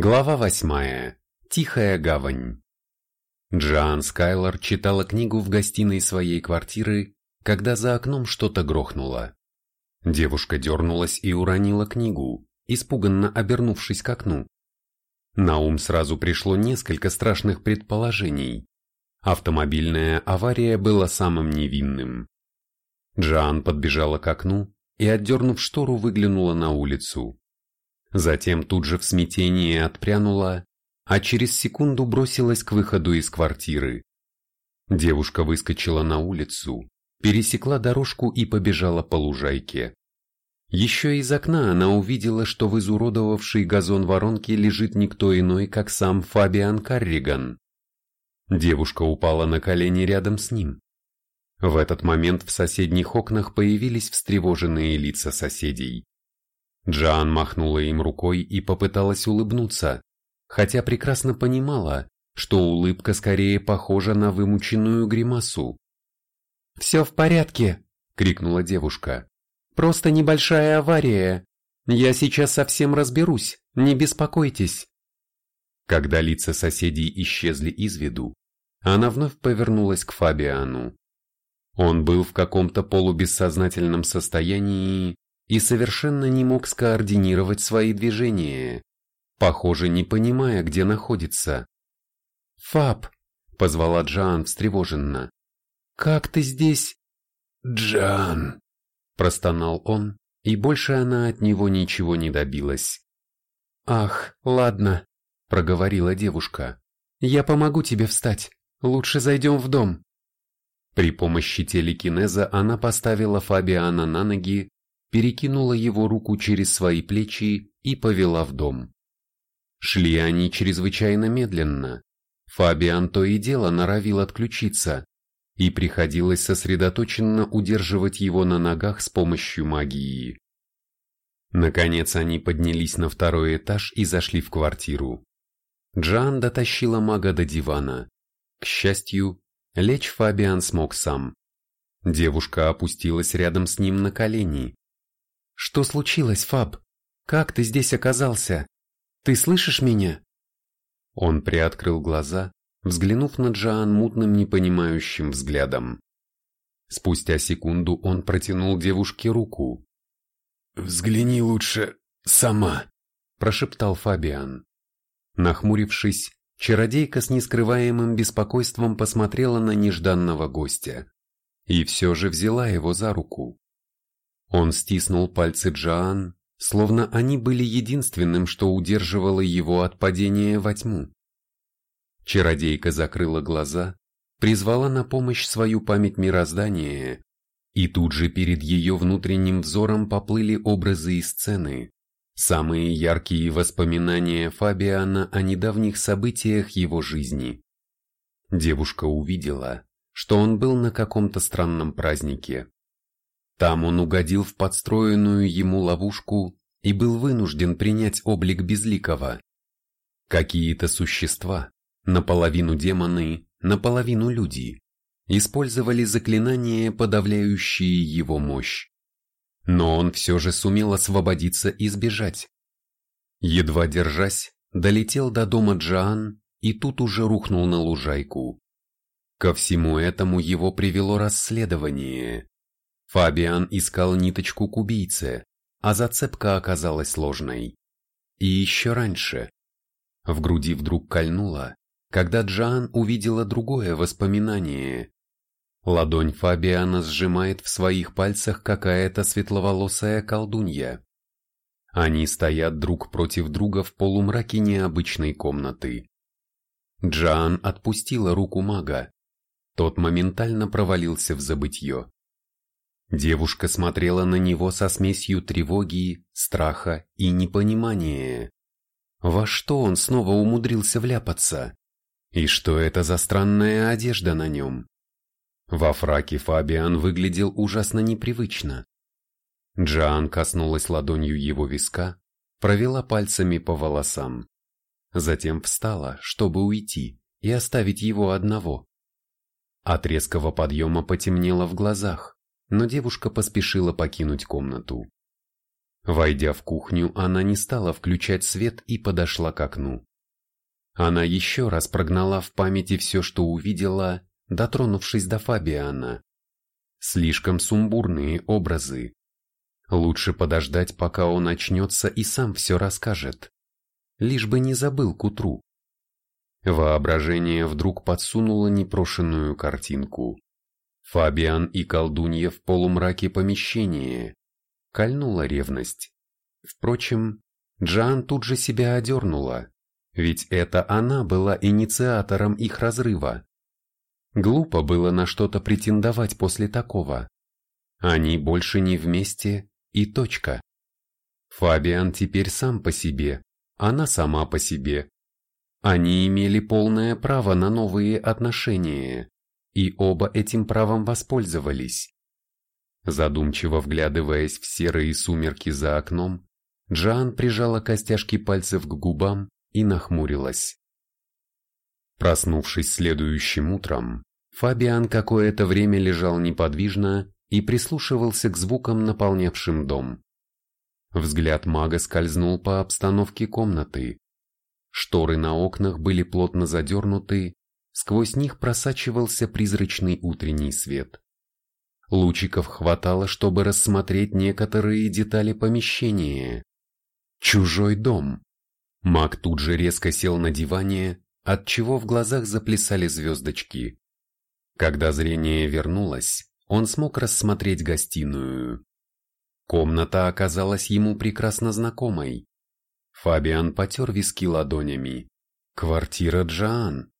Глава восьмая. Тихая гавань. Джоан Скайлор читала книгу в гостиной своей квартиры, когда за окном что-то грохнуло. Девушка дернулась и уронила книгу, испуганно обернувшись к окну. На ум сразу пришло несколько страшных предположений. Автомобильная авария была самым невинным. Джоан подбежала к окну и, отдернув штору, выглянула на улицу. Затем тут же в смятении отпрянула, а через секунду бросилась к выходу из квартиры. Девушка выскочила на улицу, пересекла дорожку и побежала по лужайке. Еще из окна она увидела, что в изуродовавшей газон воронке лежит никто иной, как сам Фабиан Карриган. Девушка упала на колени рядом с ним. В этот момент в соседних окнах появились встревоженные лица соседей. Джоан махнула им рукой и попыталась улыбнуться, хотя прекрасно понимала, что улыбка скорее похожа на вымученную гримасу. «Все в порядке!» — крикнула девушка. «Просто небольшая авария. Я сейчас совсем разберусь, не беспокойтесь». Когда лица соседей исчезли из виду, она вновь повернулась к Фабиану. Он был в каком-то полубессознательном состоянии и совершенно не мог скоординировать свои движения, похоже, не понимая, где находится. «Фаб!» — позвала Джан встревоженно. «Как ты здесь?» «Джан!» — простонал он, и больше она от него ничего не добилась. «Ах, ладно», — проговорила девушка. «Я помогу тебе встать. Лучше зайдем в дом». При помощи телекинеза она поставила Фабиана на ноги перекинула его руку через свои плечи и повела в дом. Шли они чрезвычайно медленно. Фабиан то и дело норовил отключиться, и приходилось сосредоточенно удерживать его на ногах с помощью магии. Наконец они поднялись на второй этаж и зашли в квартиру. Джан дотащила мага до дивана. К счастью, лечь Фабиан смог сам. Девушка опустилась рядом с ним на колени. Что случилось, Фаб? Как ты здесь оказался? Ты слышишь меня? Он приоткрыл глаза, взглянув на Джоан мутным непонимающим взглядом. Спустя секунду он протянул девушке руку. «Взгляни лучше сама», – прошептал Фабиан. Нахмурившись, чародейка с нескрываемым беспокойством посмотрела на нежданного гостя и все же взяла его за руку. Он стиснул пальцы Джоан, словно они были единственным, что удерживало его от падения во тьму. Чародейка закрыла глаза, призвала на помощь свою память мироздания, и тут же перед ее внутренним взором поплыли образы и сцены, самые яркие воспоминания Фабиана о недавних событиях его жизни. Девушка увидела, что он был на каком-то странном празднике. Там он угодил в подстроенную ему ловушку и был вынужден принять облик безликого. Какие-то существа, наполовину демоны, наполовину люди, использовали заклинания, подавляющие его мощь. Но он все же сумел освободиться и сбежать. Едва держась, долетел до дома Джоан и тут уже рухнул на лужайку. Ко всему этому его привело расследование. Фабиан искал ниточку к убийце, а зацепка оказалась ложной. И еще раньше. В груди вдруг кольнуло, когда Джан увидела другое воспоминание. Ладонь Фабиана сжимает в своих пальцах какая-то светловолосая колдунья. Они стоят друг против друга в полумраке необычной комнаты. Джан отпустила руку мага. Тот моментально провалился в забытье. Девушка смотрела на него со смесью тревоги, страха и непонимания. Во что он снова умудрился вляпаться? И что это за странная одежда на нем? Во фраке Фабиан выглядел ужасно непривычно. Джоан коснулась ладонью его виска, провела пальцами по волосам. Затем встала, чтобы уйти и оставить его одного. От резкого подъема потемнело в глазах но девушка поспешила покинуть комнату. Войдя в кухню, она не стала включать свет и подошла к окну. Она еще раз прогнала в памяти все, что увидела, дотронувшись до Фабиана. Слишком сумбурные образы. Лучше подождать, пока он очнется и сам все расскажет. Лишь бы не забыл к утру. Воображение вдруг подсунуло непрошенную картинку. Фабиан и колдунья в полумраке помещения. Кольнула ревность. Впрочем, Джан тут же себя одернула, ведь это она была инициатором их разрыва. Глупо было на что-то претендовать после такого. Они больше не вместе и точка. Фабиан теперь сам по себе, она сама по себе. Они имели полное право на новые отношения, и оба этим правом воспользовались. Задумчиво вглядываясь в серые сумерки за окном, Джан прижала костяшки пальцев к губам и нахмурилась. Проснувшись следующим утром, Фабиан какое-то время лежал неподвижно и прислушивался к звукам, наполнявшим дом. Взгляд мага скользнул по обстановке комнаты. Шторы на окнах были плотно задернуты, сквозь них просачивался призрачный утренний свет. Лучиков хватало, чтобы рассмотреть некоторые детали помещения. Чужой дом. Маг тут же резко сел на диване, отчего в глазах заплясали звездочки. Когда зрение вернулось, он смог рассмотреть гостиную. Комната оказалась ему прекрасно знакомой. Фабиан потер виски ладонями. Квартира Джоан.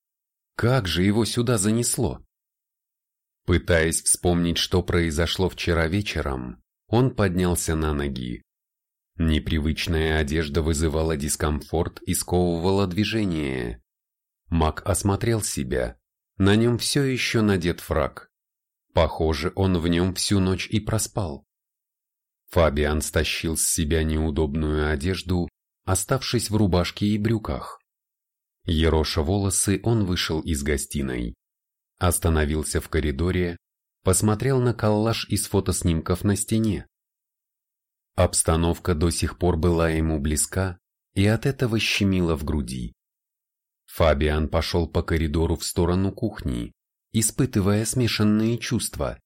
Как же его сюда занесло? Пытаясь вспомнить, что произошло вчера вечером, он поднялся на ноги. Непривычная одежда вызывала дискомфорт и сковывала движение. Мак осмотрел себя. На нем все еще надет фраг. Похоже, он в нем всю ночь и проспал. Фабиан стащил с себя неудобную одежду, оставшись в рубашке и брюках. Ероша волосы, он вышел из гостиной. Остановился в коридоре, посмотрел на коллаж из фотоснимков на стене. Обстановка до сих пор была ему близка, и от этого щемило в груди. Фабиан пошел по коридору в сторону кухни, испытывая смешанные чувства.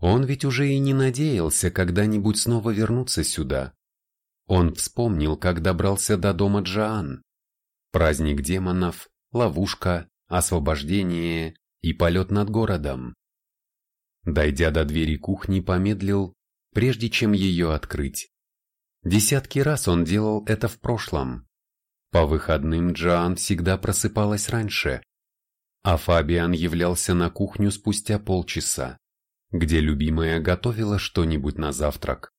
Он ведь уже и не надеялся когда-нибудь снова вернуться сюда. Он вспомнил, как добрался до дома Джоан. Праздник демонов, ловушка, освобождение и полет над городом. Дойдя до двери кухни, помедлил, прежде чем ее открыть. Десятки раз он делал это в прошлом, по выходным Джоан всегда просыпалась раньше, а Фабиан являлся на кухню спустя полчаса, где любимая готовила что-нибудь на завтрак.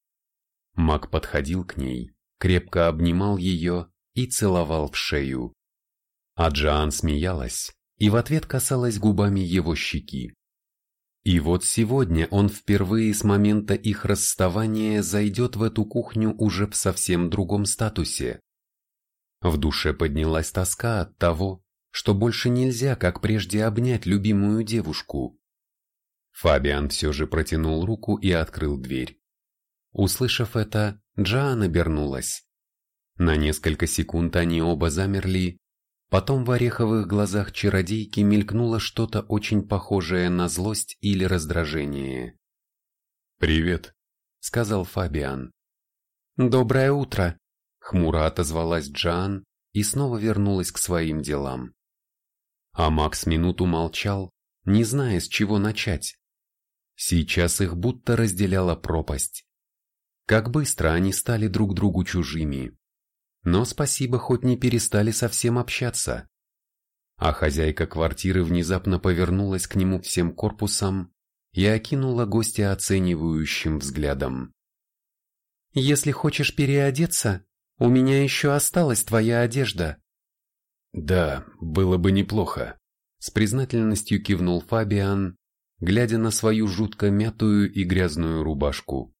Мак подходил к ней, крепко обнимал ее и целовал в шею. А Джоан смеялась и в ответ касалась губами его щеки. И вот сегодня он впервые с момента их расставания зайдет в эту кухню уже в совсем другом статусе. В душе поднялась тоска от того, что больше нельзя, как прежде, обнять любимую девушку. Фабиан все же протянул руку и открыл дверь. Услышав это, Джоан обернулась. На несколько секунд они оба замерли, потом в ореховых глазах чародейки мелькнуло что-то очень похожее на злость или раздражение. «Привет», — сказал Фабиан. «Доброе утро», Хмуро отозвалась Джан и снова вернулась к своим делам. А Макс минуту молчал, не зная, с чего начать. Сейчас их будто разделяла пропасть. Как быстро они стали друг другу чужими. Но спасибо, хоть не перестали совсем общаться. А хозяйка квартиры внезапно повернулась к нему всем корпусом и окинула гостя оценивающим взглядом. «Если хочешь переодеться, у меня еще осталась твоя одежда. Да, было бы неплохо. С признательностью кивнул Фабиан, глядя на свою жутко мятую и грязную рубашку.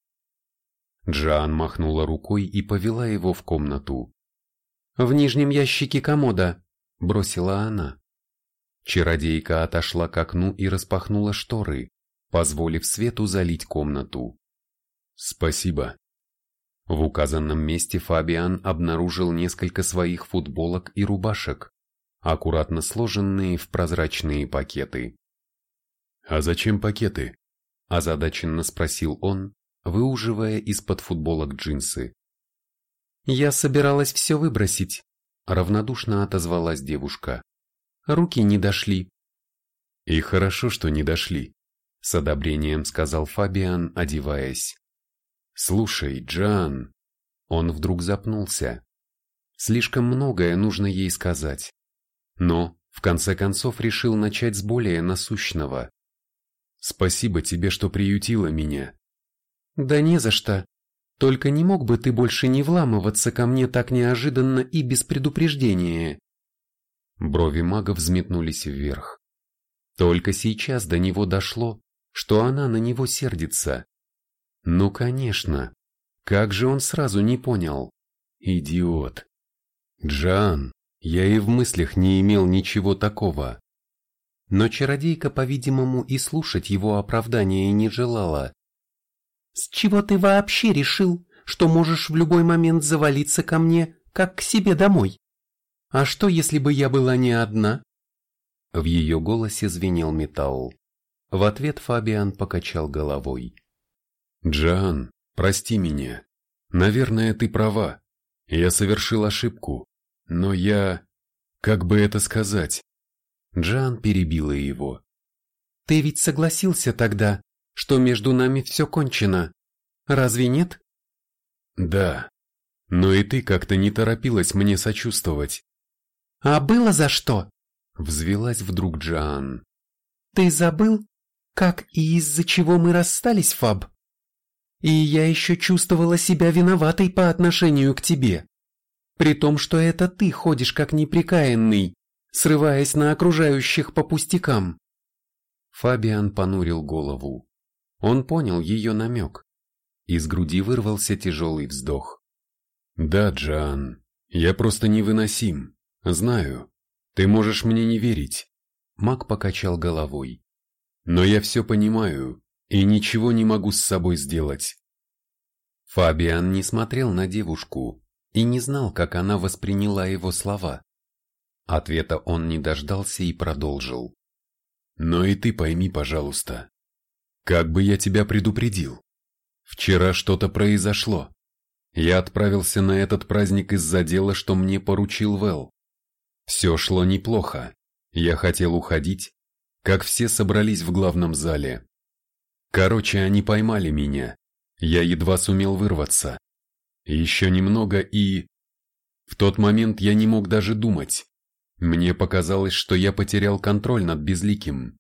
Джоан махнула рукой и повела его в комнату. «В нижнем ящике комода», — бросила она. Чародейка отошла к окну и распахнула шторы, позволив свету залить комнату. «Спасибо», В указанном месте Фабиан обнаружил несколько своих футболок и рубашек, аккуратно сложенные в прозрачные пакеты. «А зачем пакеты?» – озадаченно спросил он, выуживая из-под футболок джинсы. «Я собиралась все выбросить», – равнодушно отозвалась девушка. «Руки не дошли». «И хорошо, что не дошли», – с одобрением сказал Фабиан, одеваясь. «Слушай, Джан...» Он вдруг запнулся. Слишком многое нужно ей сказать. Но, в конце концов, решил начать с более насущного. «Спасибо тебе, что приютила меня». «Да не за что. Только не мог бы ты больше не вламываться ко мне так неожиданно и без предупреждения?» Брови мага взметнулись вверх. Только сейчас до него дошло, что она на него сердится. Ну, конечно. Как же он сразу не понял? Идиот. Джан, я и в мыслях не имел ничего такого. Но чародейка, по-видимому, и слушать его оправдания не желала. «С чего ты вообще решил, что можешь в любой момент завалиться ко мне, как к себе домой? А что, если бы я была не одна?» В ее голосе звенел металл. В ответ Фабиан покачал головой. Джан, прости меня. Наверное, ты права. Я совершил ошибку. Но я... Как бы это сказать? Джан перебила его. Ты ведь согласился тогда, что между нами все кончено. Разве нет? Да. Но и ты как-то не торопилась мне сочувствовать. А было за что? Взвелась вдруг Джан. Ты забыл, как и из-за чего мы расстались, Фаб? И я еще чувствовала себя виноватой по отношению к тебе. При том, что это ты ходишь как неприкаянный, срываясь на окружающих по пустякам. Фабиан понурил голову. Он понял ее намек. Из груди вырвался тяжелый вздох. «Да, Джан, я просто невыносим. Знаю. Ты можешь мне не верить». Мак покачал головой. «Но я все понимаю и ничего не могу с собой сделать. Фабиан не смотрел на девушку и не знал, как она восприняла его слова. Ответа он не дождался и продолжил. «Но и ты пойми, пожалуйста, как бы я тебя предупредил. Вчера что-то произошло. Я отправился на этот праздник из-за дела, что мне поручил Вэл. Все шло неплохо. Я хотел уходить, как все собрались в главном зале. Короче, они поймали меня. Я едва сумел вырваться. Еще немного и... В тот момент я не мог даже думать. Мне показалось, что я потерял контроль над Безликим.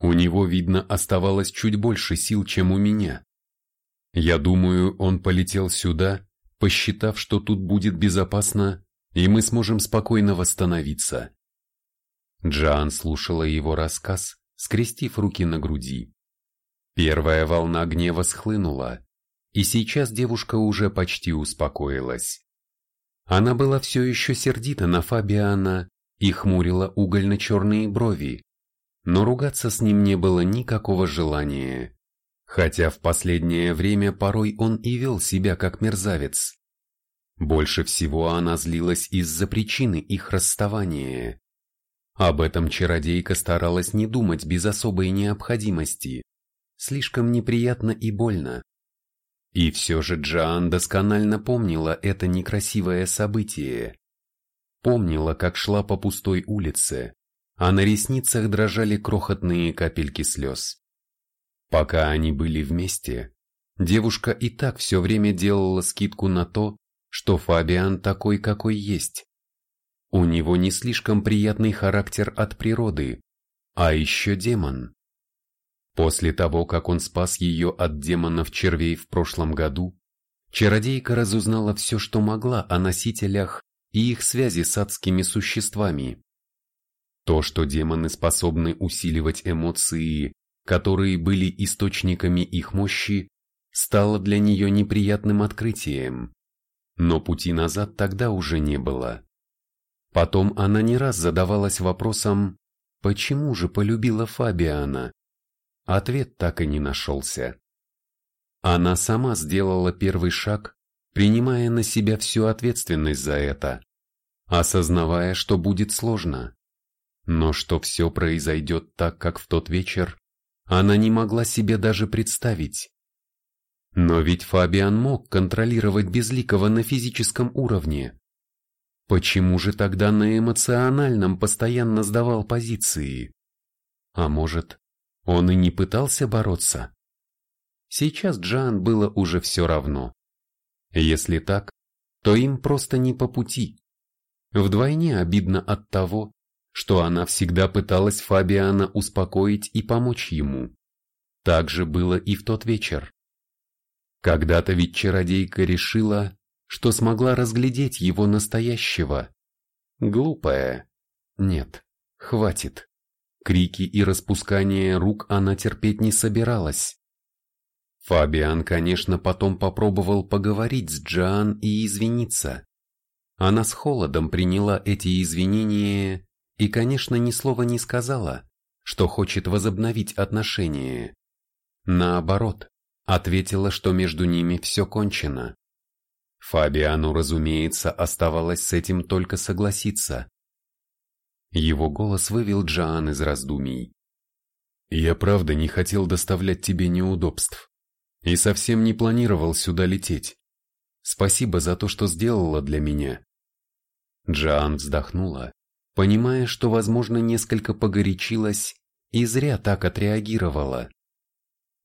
У него, видно, оставалось чуть больше сил, чем у меня. Я думаю, он полетел сюда, посчитав, что тут будет безопасно, и мы сможем спокойно восстановиться. Джоан слушала его рассказ, скрестив руки на груди. Первая волна гнева схлынула, и сейчас девушка уже почти успокоилась. Она была все еще сердита на Фабиана и хмурила угольно-черные брови, но ругаться с ним не было никакого желания, хотя в последнее время порой он и вел себя как мерзавец. Больше всего она злилась из-за причины их расставания. Об этом чародейка старалась не думать без особой необходимости слишком неприятно и больно. И все же Джоан досконально помнила это некрасивое событие. Помнила, как шла по пустой улице, а на ресницах дрожали крохотные капельки слез. Пока они были вместе, девушка и так все время делала скидку на то, что Фабиан такой, какой есть. У него не слишком приятный характер от природы, а еще демон. После того, как он спас ее от демонов червей в прошлом году, чародейка разузнала все, что могла о носителях и их связи с адскими существами. То, что демоны способны усиливать эмоции, которые были источниками их мощи, стало для нее неприятным открытием. Но пути назад тогда уже не было. Потом она не раз задавалась вопросом, почему же полюбила Фабиана? Ответ так и не нашелся. Она сама сделала первый шаг принимая на себя всю ответственность за это, осознавая, что будет сложно. Но что все произойдет так, как в тот вечер, она не могла себе даже представить. Но ведь Фабиан мог контролировать Безликого на физическом уровне. Почему же тогда на эмоциональном постоянно сдавал позиции? А может, он и не пытался бороться? Сейчас Джан было уже все равно. Если так, то им просто не по пути. Вдвойне обидно от того, что она всегда пыталась Фабиана успокоить и помочь ему. Так же было и в тот вечер. Когда-то ведь чародейка решила, что смогла разглядеть его настоящего. Глупая. Нет, хватит. Крики и распускание рук она терпеть не собиралась. Фабиан, конечно, потом попробовал поговорить с Джоан и извиниться. Она с холодом приняла эти извинения и, конечно, ни слова не сказала, что хочет возобновить отношения. Наоборот, ответила, что между ними все кончено. Фабиану, разумеется, оставалось с этим только согласиться. Его голос вывел Джоан из раздумий. «Я правда не хотел доставлять тебе неудобств. И совсем не планировал сюда лететь. Спасибо за то, что сделала для меня. Джоан вздохнула, понимая, что, возможно, несколько погорячилась и зря так отреагировала.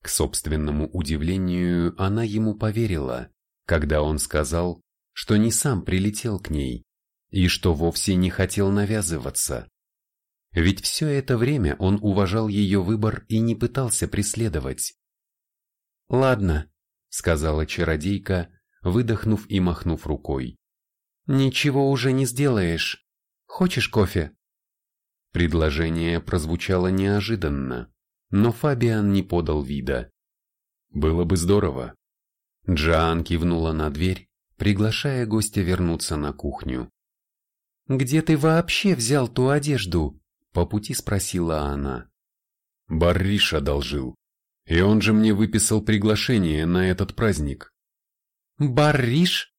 К собственному удивлению, она ему поверила, когда он сказал, что не сам прилетел к ней и что вовсе не хотел навязываться. Ведь все это время он уважал ее выбор и не пытался преследовать. «Ладно», — сказала чародейка, выдохнув и махнув рукой. «Ничего уже не сделаешь. Хочешь кофе?» Предложение прозвучало неожиданно, но Фабиан не подал вида. «Было бы здорово». Джоан кивнула на дверь, приглашая гостя вернуться на кухню. «Где ты вообще взял ту одежду?» — по пути спросила она. «Барриш одолжил», и он же мне выписал приглашение на этот праздник. Барриш?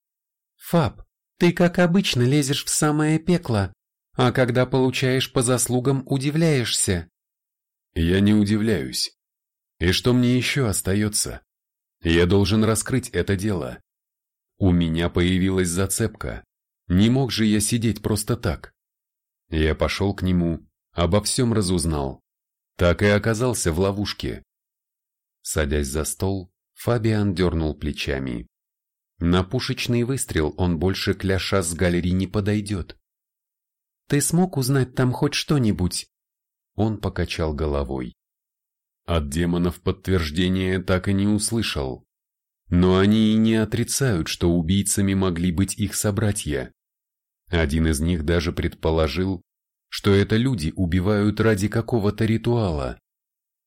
Фаб, ты как обычно лезешь в самое пекло, а когда получаешь по заслугам, удивляешься. Я не удивляюсь. И что мне еще остается? Я должен раскрыть это дело. У меня появилась зацепка. Не мог же я сидеть просто так. Я пошел к нему, обо всем разузнал. Так и оказался в ловушке. Садясь за стол, Фабиан дернул плечами. На пушечный выстрел он больше к Ляша с галереи не подойдет. «Ты смог узнать там хоть что-нибудь?» Он покачал головой. От демонов подтверждения так и не услышал. Но они и не отрицают, что убийцами могли быть их собратья. Один из них даже предположил, что это люди убивают ради какого-то ритуала.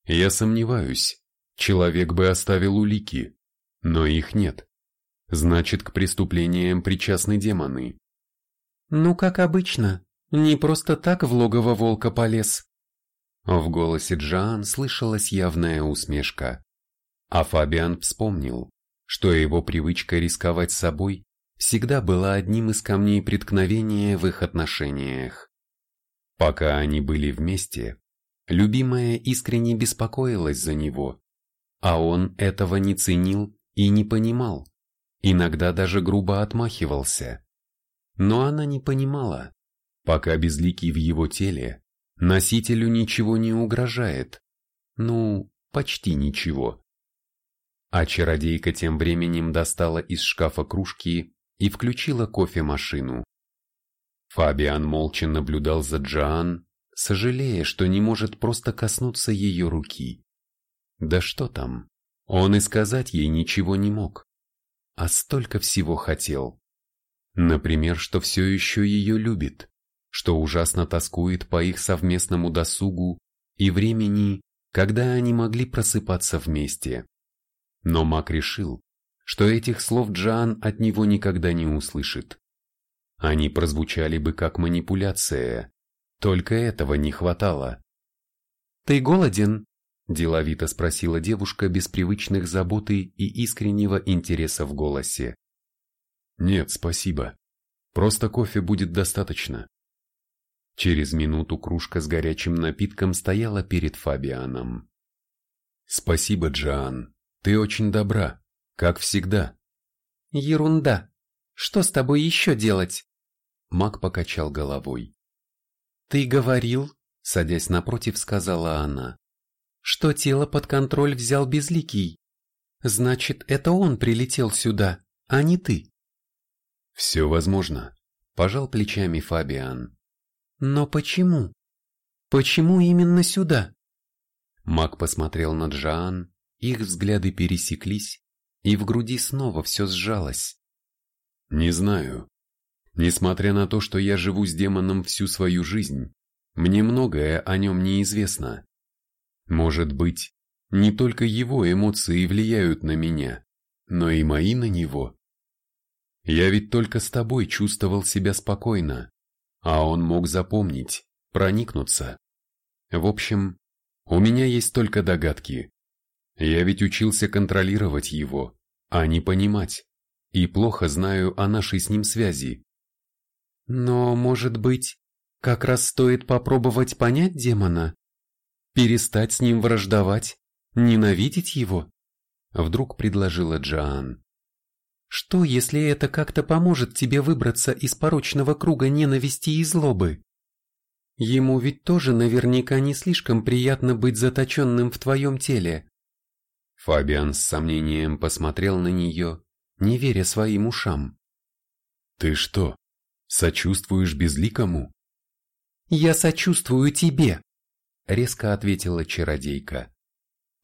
Я сомневаюсь, Человек бы оставил улики, но их нет. Значит, к преступлениям причастны демоны. Ну, как обычно, не просто так в логово волка полез. В голосе Джоан слышалась явная усмешка. А Фабиан вспомнил, что его привычка рисковать собой всегда была одним из камней преткновения в их отношениях. Пока они были вместе, любимая искренне беспокоилась за него, а он этого не ценил и не понимал, иногда даже грубо отмахивался. Но она не понимала, пока безликий в его теле, носителю ничего не угрожает. Ну, почти ничего. А чародейка тем временем достала из шкафа кружки и включила кофемашину. Фабиан молча наблюдал за Джоан, сожалея, что не может просто коснуться ее руки. Да что там, он и сказать ей ничего не мог. А столько всего хотел. Например, что все еще ее любит, что ужасно тоскует по их совместному досугу и времени, когда они могли просыпаться вместе. Но Мак решил, что этих слов Джан от него никогда не услышит. Они прозвучали бы как манипуляция, только этого не хватало. «Ты голоден?» Деловито спросила девушка без привычных заботы и искреннего интереса в голосе. Нет, спасибо. Просто кофе будет достаточно. Через минуту кружка с горячим напитком стояла перед Фабианом. Спасибо, Джоан. Ты очень добра, как всегда. Ерунда. Что с тобой еще делать? Мак покачал головой. Ты говорил, садясь напротив, сказала она, что тело под контроль взял Безликий. Значит, это он прилетел сюда, а не ты. Все возможно, пожал плечами Фабиан. Но почему? Почему именно сюда? Мак посмотрел на Джоан, их взгляды пересеклись, и в груди снова все сжалось. Не знаю. Несмотря на то, что я живу с демоном всю свою жизнь, мне многое о нем неизвестно. Может быть, не только его эмоции влияют на меня, но и мои на него. Я ведь только с тобой чувствовал себя спокойно, а он мог запомнить, проникнуться. В общем, у меня есть только догадки. Я ведь учился контролировать его, а не понимать, и плохо знаю о нашей с ним связи. Но, может быть, как раз стоит попробовать понять демона? Перестать с ним враждовать, ненавидеть его? Вдруг предложила Джоан. Что, если это как-то поможет тебе выбраться из порочного круга ненависти и злобы? Ему ведь тоже наверняка не слишком приятно быть заточенным в твоем теле. Фабиан с сомнением посмотрел на нее, не веря своим ушам. «Ты что, сочувствуешь безликому?» «Я сочувствую тебе», — резко ответила чародейка.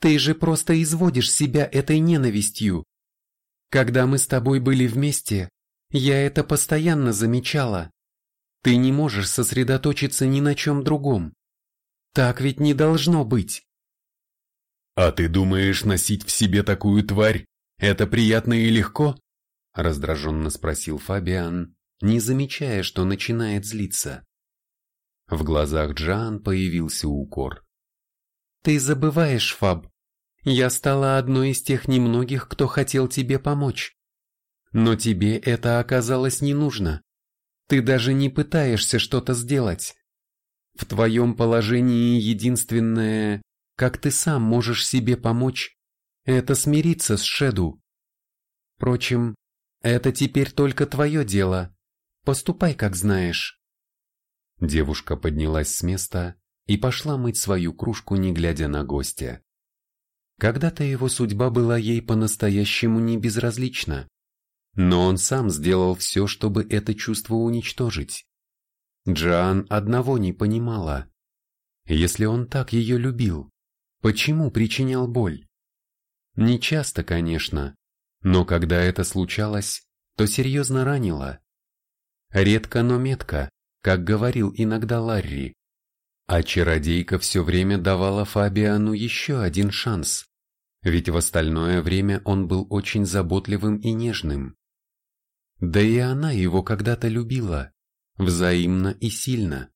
«Ты же просто изводишь себя этой ненавистью. Когда мы с тобой были вместе, я это постоянно замечала. Ты не можешь сосредоточиться ни на чем другом. Так ведь не должно быть. «А ты думаешь, носить в себе такую тварь – это приятно и легко?» – раздраженно спросил Фабиан, не замечая, что начинает злиться. В глазах Джан появился укор. «Ты забываешь, Фаб, я стала одной из тех немногих, кто хотел тебе помочь. Но тебе это оказалось не нужно. Ты даже не пытаешься что-то сделать. В твоем положении единственное, как ты сам можешь себе помочь, это смириться с Шеду. Впрочем, это теперь только твое дело. Поступай, как знаешь. Девушка поднялась с места и пошла мыть свою кружку, не глядя на гостя. Когда-то его судьба была ей по-настоящему не безразлична. Но он сам сделал все, чтобы это чувство уничтожить. Джоан одного не понимала. Если он так ее любил, почему причинял боль? Не часто, конечно, но когда это случалось, то серьезно ранило. Редко, но метко, как говорил иногда Ларри. А чародейка все время давала Фабиану еще один шанс ведь в остальное время он был очень заботливым и нежным. Да и она его когда-то любила, взаимно и сильно.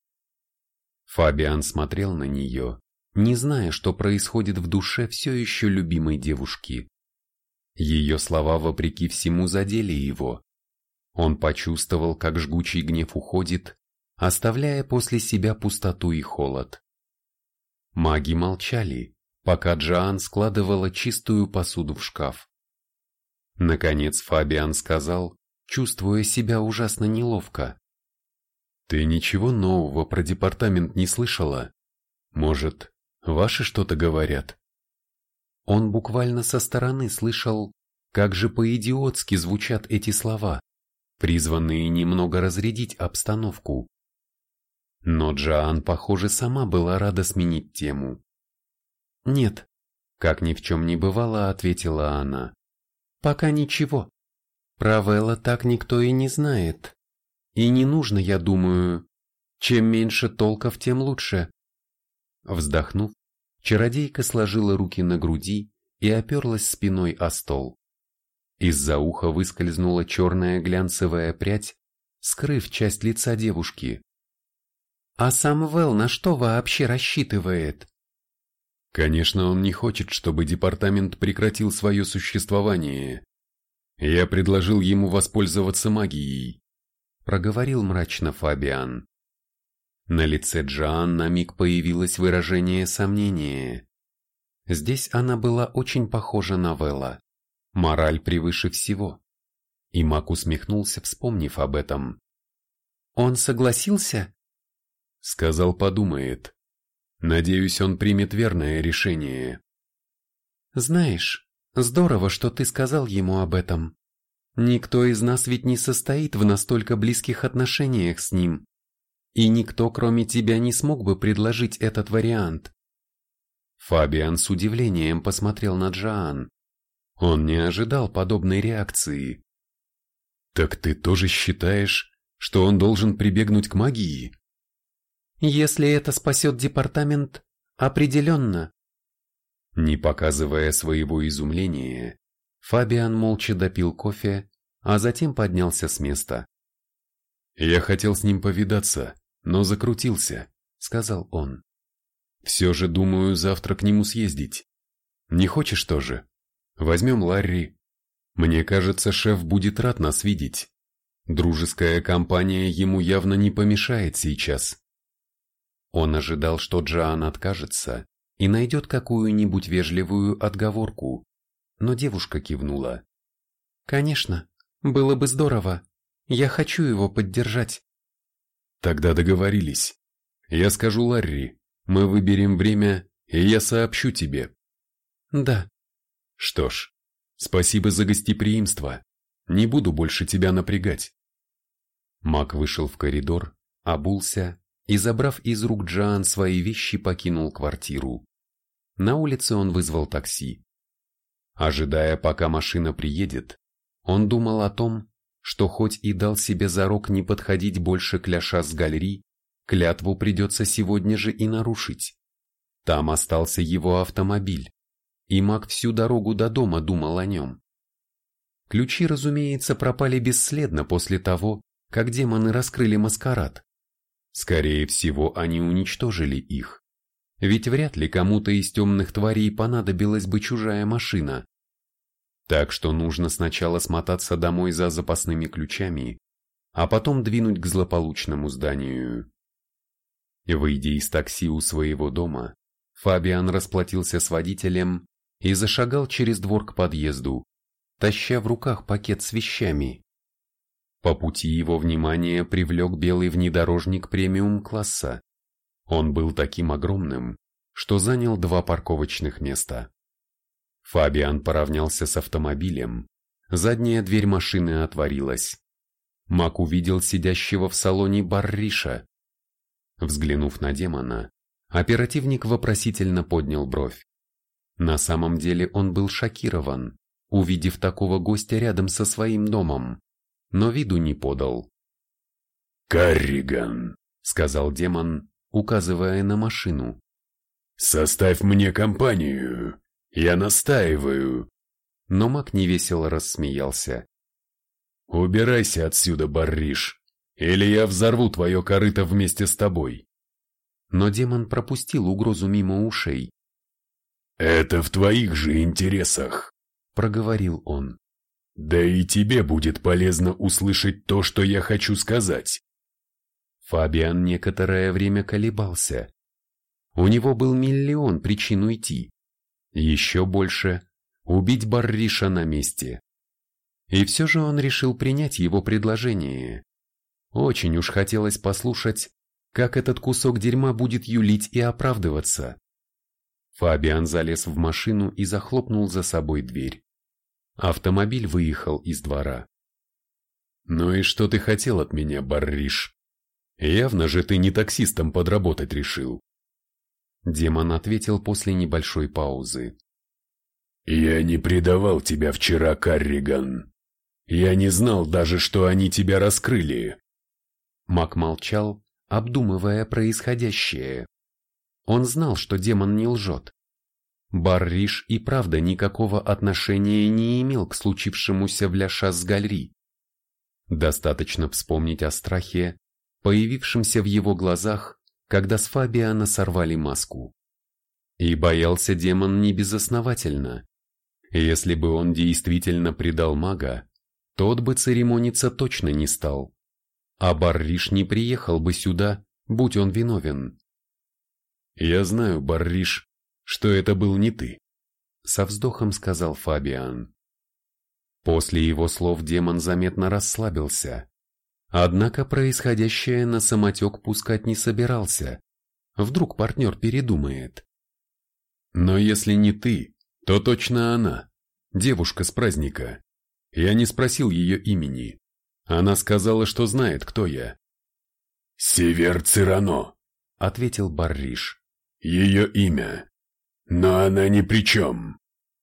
Фабиан смотрел на нее, не зная, что происходит в душе все еще любимой девушки. Ее слова, вопреки всему, задели его. Он почувствовал, как жгучий гнев уходит, оставляя после себя пустоту и холод. Маги молчали, пока Джоан складывала чистую посуду в шкаф. Наконец Фабиан сказал, чувствуя себя ужасно неловко. «Ты ничего нового про департамент не слышала? Может, ваши что-то говорят?» Он буквально со стороны слышал, как же по-идиотски звучат эти слова, призванные немного разрядить обстановку. Но Джоан, похоже, сама была рада сменить тему. «Нет», — как ни в чем не бывало, ответила она. «Пока ничего. Про Вэлла так никто и не знает. И не нужно, я думаю. Чем меньше толков, тем лучше». Вздохнув, чародейка сложила руки на груди и оперлась спиной о стол. Из-за уха выскользнула черная глянцевая прядь, скрыв часть лица девушки. «А сам Вэл на что вообще рассчитывает?» Конечно, он не хочет, чтобы департамент прекратил свое существование. Я предложил ему воспользоваться магией. Проговорил мрачно Фабиан. На лице Джоан на миг появилось выражение сомнения. Здесь она была очень похожа на Вэлла. Мораль превыше всего. И Мак усмехнулся, вспомнив об этом. «Он согласился?» Сказал, подумает. Надеюсь, он примет верное решение. Знаешь, здорово, что ты сказал ему об этом. Никто из нас ведь не состоит в настолько близких отношениях с ним. И никто, кроме тебя, не смог бы предложить этот вариант. Фабиан с удивлением посмотрел на Джоан. Он не ожидал подобной реакции. «Так ты тоже считаешь, что он должен прибегнуть к магии?» «Если это спасет департамент, определенно». Не показывая своего изумления, Фабиан молча допил кофе, а затем поднялся с места. «Я хотел с ним повидаться, но закрутился», — сказал он. «Все же думаю завтра к нему съездить. Не хочешь тоже?» Возьмем Ларри. Мне кажется, шеф будет рад нас видеть. Дружеская компания ему явно не помешает сейчас. Он ожидал, что Джоан откажется и найдет какую-нибудь вежливую отговорку, но девушка кивнула. «Конечно, было бы здорово. Я хочу его поддержать». «Тогда договорились. Я скажу Ларри, мы выберем время, и я сообщу тебе». «Да», что ж, спасибо за гостеприимство. Не буду больше тебя напрягать. Мак вышел в коридор, обулся и, забрав из рук Джоан свои вещи, покинул квартиру. На улице он вызвал такси. Ожидая, пока машина приедет, он думал о том, что хоть и дал себе зарок не подходить больше к Ляша с галери, клятву придется сегодня же и нарушить. Там остался его автомобиль, и маг всю дорогу до дома думал о нем. Ключи, разумеется, пропали бесследно после того, как демоны раскрыли маскарад. Скорее всего, они уничтожили их. Ведь вряд ли кому-то из темных тварей понадобилась бы чужая машина. Так что нужно сначала смотаться домой за запасными ключами, а потом двинуть к злополучному зданию. Выйдя из такси у своего дома, Фабиан расплатился с водителем и зашагал через двор к подъезду, таща в руках пакет с вещами. По пути его внимание привлек белый внедорожник премиум-класса. Он был таким огромным, что занял два парковочных места. Фабиан поравнялся с автомобилем, задняя дверь машины отворилась. Мак увидел сидящего в салоне Барриша. Взглянув на демона, оперативник вопросительно поднял бровь. На самом деле он был шокирован, увидев такого гостя рядом со своим домом, но виду не подал. «Карриган», — сказал демон, указывая на машину. «Составь мне компанию, я настаиваю». Но маг невесело рассмеялся. «Убирайся отсюда, Барриш, или я взорву твое корыто вместе с тобой». Но демон пропустил угрозу мимо ушей «Это в твоих же интересах», — проговорил он. «Да и тебе будет полезно услышать то, что я хочу сказать». Фабиан некоторое время колебался. У него был миллион причин уйти. Еще больше — убить Барриша на месте. И все же он решил принять его предложение. Очень уж хотелось послушать, как этот кусок дерьма будет юлить и оправдываться. Фабиан залез в машину и захлопнул за собой дверь. Автомобиль выехал из двора. «Ну и что ты хотел от меня, Барриш? Явно же ты не таксистом подработать решил». Демон ответил после небольшой паузы. «Я не предавал тебя вчера, Карриган. Я не знал даже, что они тебя раскрыли». Мак молчал, обдумывая происходящее. Он знал, что демон не лжет. Барриш и правда никакого отношения не имел к случившемуся в Ля-Шас-Гальри. Достаточно вспомнить о страхе, появившемся в его глазах, когда с Фабиана сорвали маску. И боялся демон не безосновательно. Если бы он действительно предал мага, тот бы церемониться точно не стал. А Барриш не приехал бы сюда, будь он виновен. «Я знаю, Барриш, что это был не ты», — со вздохом сказал Фабиан. После его слов демон заметно расслабился. Однако происходящее на самотек пускать не собирался. Вдруг партнер передумает. «Но если не ты, то точно она, девушка с праздника. Я не спросил ее имени. Она сказала, что знает, кто я. «Север Цирано», — ответил Барриш. «Ее имя. Но она ни при чем.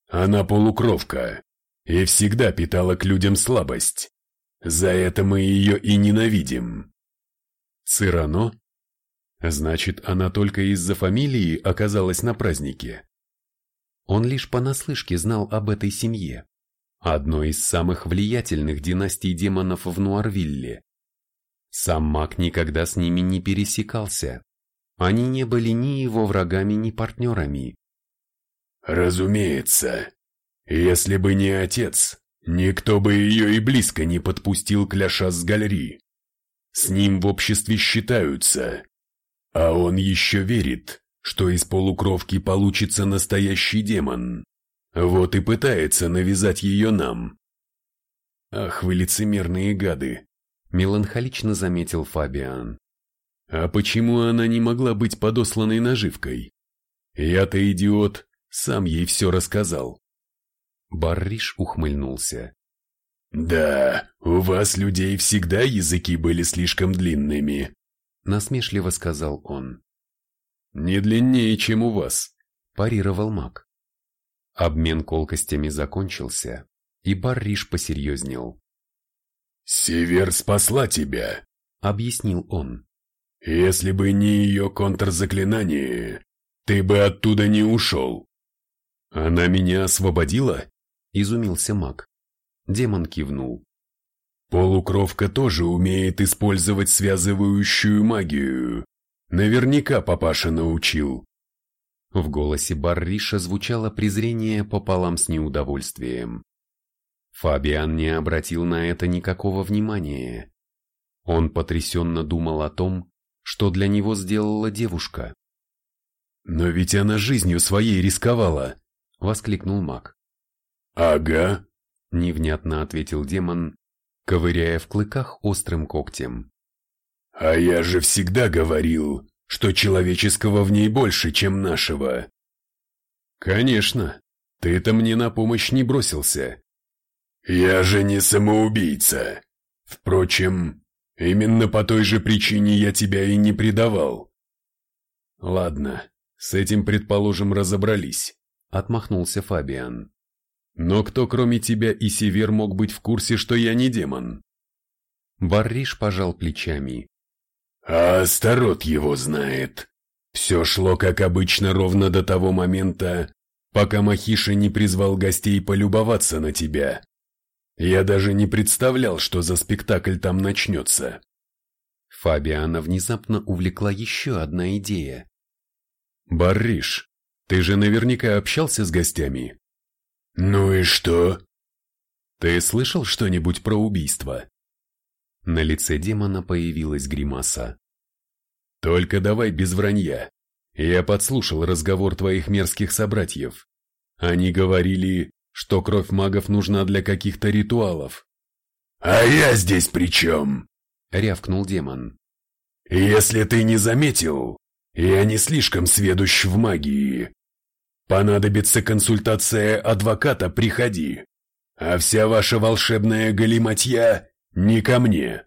Она полукровка и всегда питала к людям слабость. За это мы ее и ненавидим». «Цирано? Значит, она только из-за фамилии оказалась на празднике?» Он лишь понаслышке знал об этой семье одной из самых влиятельных династий демонов в Нуарвилле. Сам маг никогда с ними не пересекался. Они не были ни его врагами, ни партнерами. Разумеется. Если бы не отец, никто бы ее и близко не подпустил к Ляшас Гальри. С ним в обществе считаются. А он еще верит, что из полукровки получится настоящий демон. Вот и пытается навязать ее нам. Ах вы лицемерные гады, меланхолично заметил Фабиан. А почему она не могла быть подосланной наживкой? Я-то идиот, сам ей все рассказал. Барриш ухмыльнулся. «Да, у вас, людей, всегда языки были слишком длинными», — насмешливо сказал он. «Не длиннее, чем у вас», — парировал маг. Обмен колкостями закончился, и Барриш посерьезнел. «Север спасла тебя», — объяснил он. «Если бы не ее контрзаклинание, ты бы оттуда не ушел». «Она меня освободила?» — изумился маг. Демон кивнул. «Полукровка тоже умеет использовать связывающую магию. Наверняка папаша научил. В голосе Барриша звучало презрение пополам с неудовольствием. Фабиан не обратил на это никакого внимания. Он потрясенно думал о том, что для него сделала девушка. «Но ведь она жизнью своей рисковала!» — воскликнул маг. «Ага», — невнятно ответил демон, ковыряя в клыках острым когтем. «А я же всегда говорил, что человеческого в ней больше, чем нашего. Конечно, ты-то мне на помощь не бросился. Я же не самоубийца. Впрочем, именно по той же причине я тебя и не предавал. Ладно, с этим, предположим, разобрались, отмахнулся Фабиан. Но кто кроме тебя и Север мог быть в курсе, что я не демон? Барриш пожал плечами. А Астарот его знает. Все шло, как обычно, ровно до того момента, пока Махиша не призвал гостей полюбоваться на тебя. Я даже не представлял, что за спектакль там начнется. Фабиана внезапно увлекла еще одна идея. «Барриш, ты же наверняка общался с гостями?» «Ну и что?» «Ты слышал что-нибудь про убийство?» На лице демона появилась гримаса. «Только давай без вранья. Я подслушал разговор твоих мерзких собратьев. Они говорили, что кровь магов нужна для каких-то ритуалов». «А я здесь при чем?» — рявкнул демон. «Если ты не заметил, я не слишком сведущ в магии. Понадобится консультация адвоката, приходи. А вся ваша волшебная галиматья не ко мне.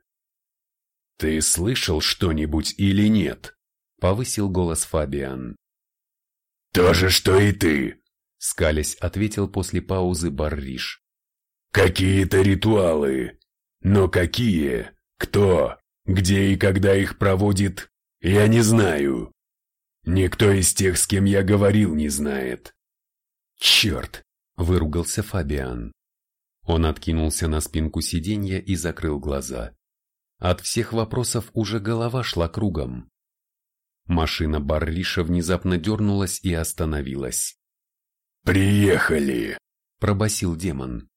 Ты слышал что-нибудь или нет? Повысил голос Фабиан. То же, что и ты, скалясь, ответил после паузы Барриш. Какие-то ритуалы. Но какие? Кто? Где и когда их проводит? Я не знаю. Никто из тех, с кем я говорил, не знает. Черт! Выругался Фабиан. Он откинулся на спинку сиденья и закрыл глаза. От всех вопросов уже голова шла кругом. Машина Барриша внезапно дернулась и остановилась. «Приехали!» – пробасил демон.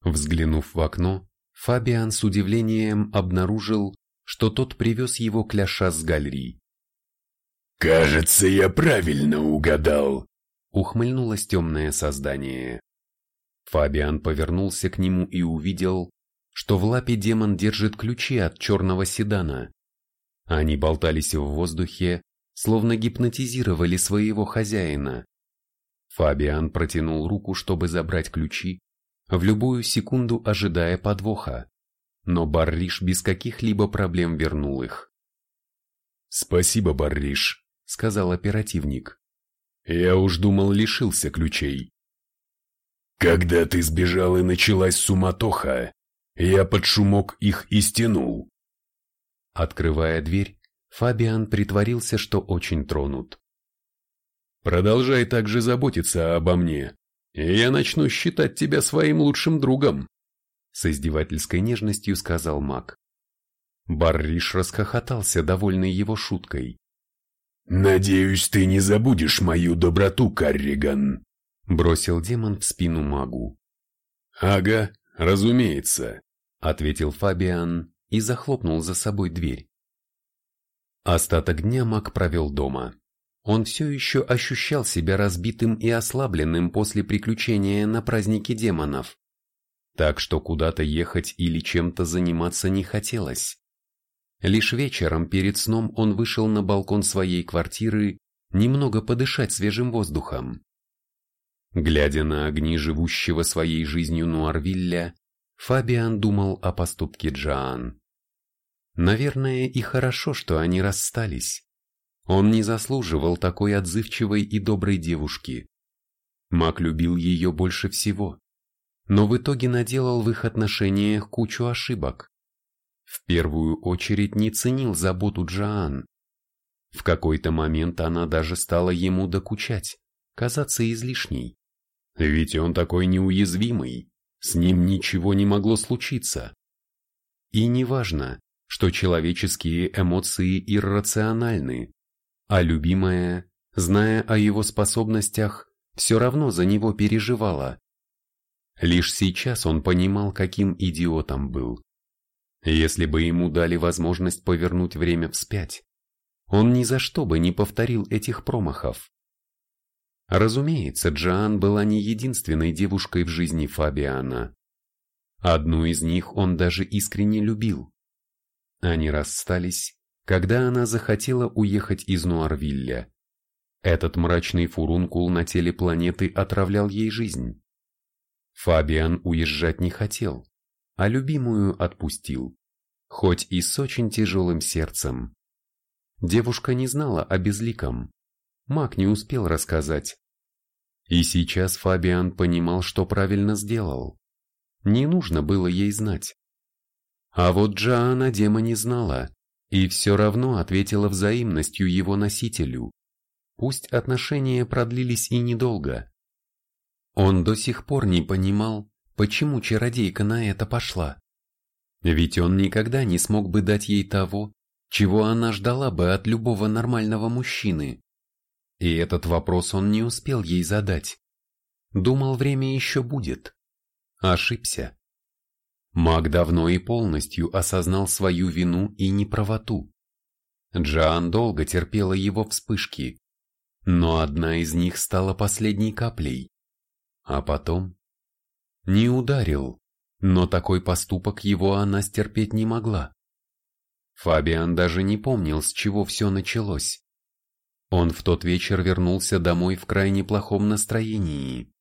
Взглянув в окно, Фабиан с удивлением обнаружил, что тот привез его кляша с галерии. «Кажется, я правильно угадал», — ухмыльнулось темное создание. Фабиан повернулся к нему и увидел, что в лапе демон держит ключи от черного седана. Они болтались в воздухе, словно гипнотизировали своего хозяина. Фабиан протянул руку, чтобы забрать ключи, в любую секунду ожидая подвоха, но Барриш без каких-либо проблем вернул их. «Спасибо, Барриш», — сказал оперативник. «Я уж думал, лишился ключей». «Когда ты сбежал и началась суматоха, я под шумок их и стянул». Открывая дверь, Фабиан притворился, что очень тронут. «Продолжай также заботиться обо мне, и я начну считать тебя своим лучшим другом», с издевательской нежностью сказал маг. Барриш расхохотался, довольный его шуткой. «Надеюсь, ты не забудешь мою доброту, Карриган», бросил демон в спину магу. «Ага, разумеется», ответил Фабиан и захлопнул за собой дверь. Остаток дня маг провел дома. Он все еще ощущал себя разбитым и ослабленным после приключения на празднике демонов. Так что куда-то ехать или чем-то заниматься не хотелось. Лишь вечером перед сном он вышел на балкон своей квартиры немного подышать свежим воздухом. Глядя на огни живущего своей жизнью Нуарвилля, Фабиан думал о поступке Джоан. Наверное, и хорошо, что они расстались. Он не заслуживал такой отзывчивой и доброй девушки. Мак любил ее больше всего, но в итоге наделал в их отношениях кучу ошибок. В первую очередь не ценил заботу Джоан. В какой-то момент она даже стала ему докучать, казаться излишней. Ведь он такой неуязвимый, с ним ничего не могло случиться. И неважно, что человеческие эмоции иррациональны, а любимая, зная о его способностях, все равно за него переживала. Лишь сейчас он понимал, каким идиотом был. Если бы ему дали возможность повернуть время вспять, он ни за что бы не повторил этих промахов. Разумеется, Джоан была не единственной девушкой в жизни Фабиана. Одну из них он даже искренне любил. Они расстались, когда она захотела уехать из Нуарвилля. Этот мрачный фурункул на теле планеты отравлял ей жизнь. Фабиан уезжать не хотел, а любимую отпустил, хоть и с очень тяжелым сердцем. Девушка не знала о безликом. Маг не успел рассказать. И сейчас Фабиан понимал, что правильно сделал. Не нужно было ей знать. А вот Джоанна Дема не знала, и все равно ответила взаимностью его носителю. Пусть отношения продлились и недолго. Он до сих пор не понимал, почему чародейка на это пошла. Ведь он никогда не смог бы дать ей того, чего она ждала бы от любого нормального мужчины. И этот вопрос он не успел ей задать. Думал, время еще будет. Ошибся. Маг давно и полностью осознал свою вину и неправоту. Джоан долго терпела его вспышки, но одна из них стала последней каплей. А потом... Не ударил, но такой поступок его она стерпеть не могла. Фабиан даже не помнил, с чего все началось. Он в тот вечер вернулся домой в крайне плохом настроении.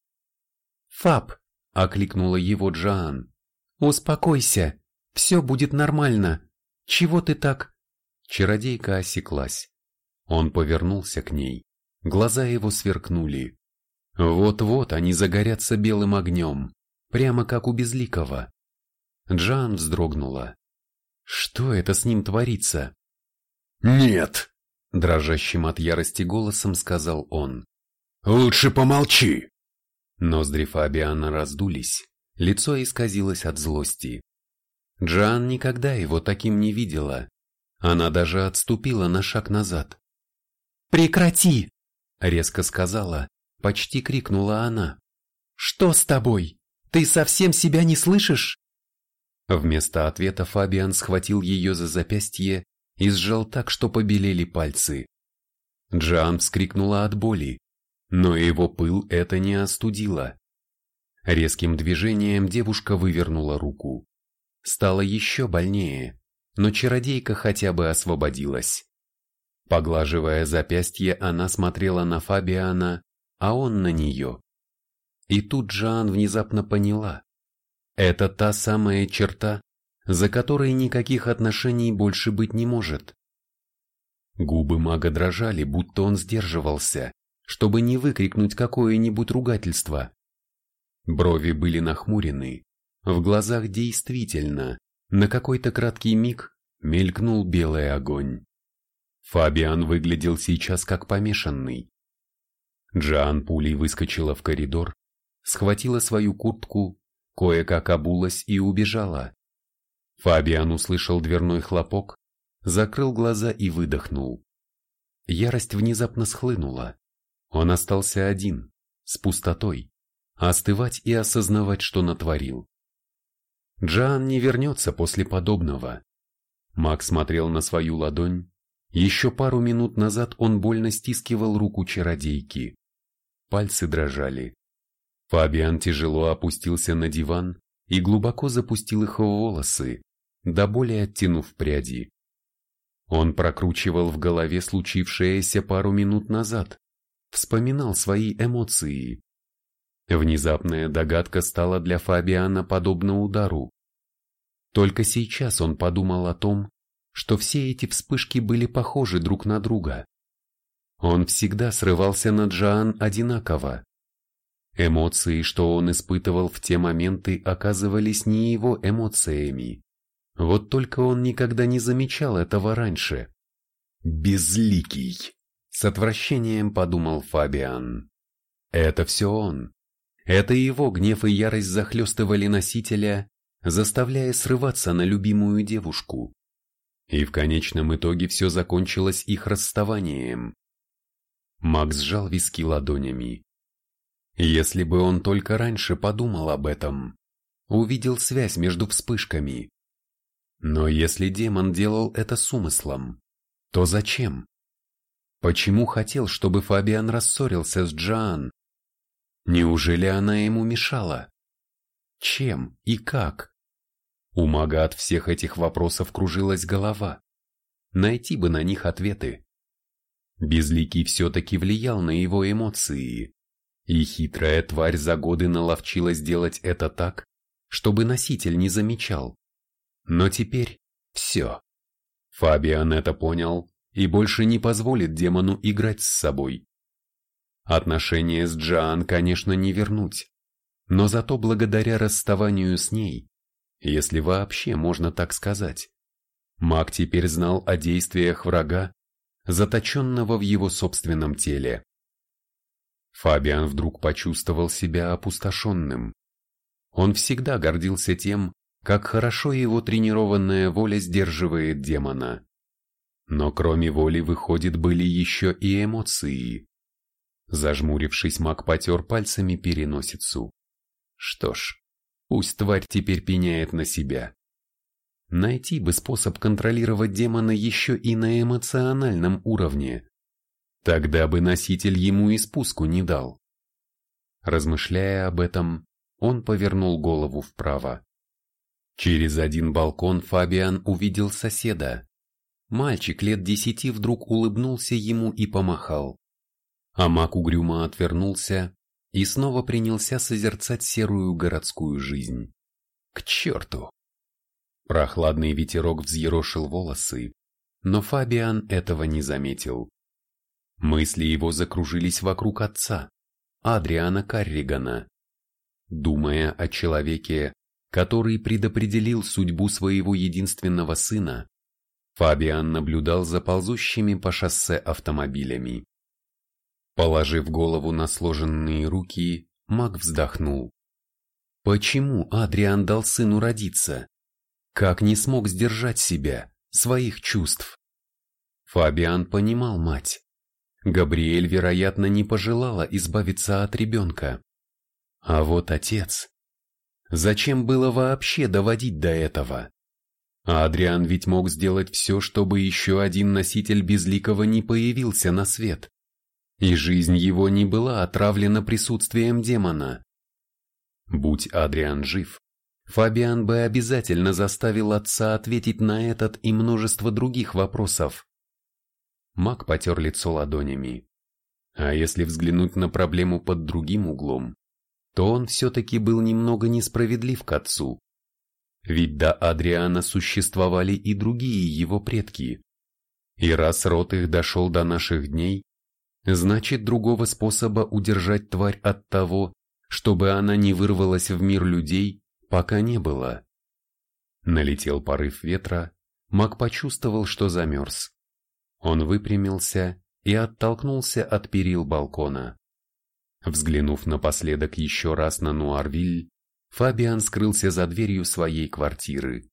«Фаб!» – окликнула его Джоан. «Успокойся! Все будет нормально! Чего ты так?» Чародейка осеклась. Он повернулся к ней. Глаза его сверкнули. Вот-вот они загорятся белым огнем, прямо как у Безликого. Джан вздрогнула. Что это с ним творится? «Нет!» Дрожащим от ярости голосом сказал он. «Лучше помолчи!» Ноздри Фабиана раздулись, лицо исказилось от злости. Джан никогда его таким не видела. Она даже отступила на шаг назад. «Прекрати!» — резко сказала, почти крикнула она. Что с тобой? Ты совсем себя не слышишь?» Вместо ответа Фабиан схватил ее за запястье и сжал так, что побелели пальцы. Джан вскрикнула от боли, но его пыл это не остудило. Резким движением девушка вывернула руку. Стало еще больнее, но чародейка хотя бы освободилась. Поглаживая запястье, она смотрела на Фабиана, а он на нее. И тут Джан внезапно поняла. Это та самая черта, за которой никаких отношений больше быть не может. Губы мага дрожали, будто он сдерживался, чтобы не выкрикнуть какое-нибудь ругательство. Брови были нахмурены, в глазах действительно, на какой-то краткий миг, мелькнул белый огонь. Фабиан выглядел сейчас как помешанный. Джан пулей выскочила в коридор, схватила свою куртку, кое-как обулась и убежала. Фабиан услышал дверной хлопок, закрыл глаза и выдохнул. Ярость внезапно схлынула. Он остался один, с пустотой, остывать и осознавать, что натворил. Джан не вернется после подобного. Мак смотрел на свою ладонь. Еще пару минут назад он больно стискивал руку чародейки. Пальцы дрожали. Фабиан тяжело опустился на диван и глубоко запустил их в волосы, до боли оттянув пряди. Он прокручивал в голове случившееся пару минут назад, вспоминал свои эмоции. Внезапная догадка стала для Фабиана подобна удару. Только сейчас он подумал о том, что все эти вспышки были похожи друг на друга. Он всегда срывался на Джоан одинаково. Эмоции, что он испытывал в те моменты, оказывались не его эмоциями. Вот только он никогда не замечал этого раньше. «Безликий!» — с отвращением подумал Фабиан. «Это все он. Это его гнев и ярость захлестывали носителя, заставляя срываться на любимую девушку. И в конечном итоге все закончилось их расставанием. Макс сжал виски ладонями. Если бы он только раньше подумал об этом, увидел связь между вспышками, но если демон делал это с умыслом, то зачем? Почему хотел, чтобы Фабиан рассорился с Джоан? Неужели она ему мешала? Чем и как? У мага от всех этих вопросов кружилась голова. Найти бы на них ответы. Безликий все-таки влиял на его эмоции, и хитрая тварь за годы наловчилась делать это так, чтобы носитель не замечал. Но теперь все. Фабиан это понял и больше не позволит демону играть с собой. Отношения с Джоан, конечно, не вернуть, но зато благодаря расставанию с ней, если вообще можно так сказать, маг теперь знал о действиях врага, заточенного в его собственном теле. Фабиан вдруг почувствовал себя опустошенным. Он всегда гордился тем, как хорошо его тренированная воля сдерживает демона. Но кроме воли, выходит, были еще и эмоции. Зажмурившись, маг потер пальцами переносицу. Что ж, пусть тварь теперь пеняет на себя. Найти бы способ контролировать демона еще и на эмоциональном уровне. Тогда бы носитель ему и спуску не дал. Размышляя об этом, он повернул голову вправо. Через один балкон Фабиан увидел соседа. Мальчик лет десяти вдруг улыбнулся ему и помахал. А маг угрюмо отвернулся и снова принялся созерцать серую городскую жизнь. К черту! Прохладный ветерок взъерошил волосы, но Фабиан этого не заметил. Мысли его закружились вокруг отца, Адриана Карригана. Думая о человеке, который предопределил судьбу своего единственного сына, Фабиан наблюдал за ползущими по шоссе автомобилями. Положив голову на сложенные руки, маг вздохнул. Почему Адриан дал сыну родиться? Как не смог сдержать себя, своих чувств? Фабиан понимал мать. Габриэль, вероятно, не пожелала избавиться от ребенка. А вот отец. Зачем было вообще доводить до этого? Адриан ведь мог сделать все, чтобы еще один носитель Безликого не появился на свет. И жизнь его не была отравлена присутствием демона. Будь Адриан жив, Фабиан бы обязательно заставил отца ответить на этот и множество других вопросов. Мак потер лицо ладонями. А если взглянуть на проблему под другим углом, то он все-таки был немного несправедлив к отцу. Ведь до Адриана существовали и другие его предки. И раз род их дошел до наших дней, значит другого способа удержать тварь от того, чтобы она не вырвалась в мир людей, пока не было. Налетел порыв ветра, маг почувствовал, что замерз. Он выпрямился и оттолкнулся от перил балкона. Взглянув напоследок еще раз на Нуарвиль, Фабиан скрылся за дверью своей квартиры.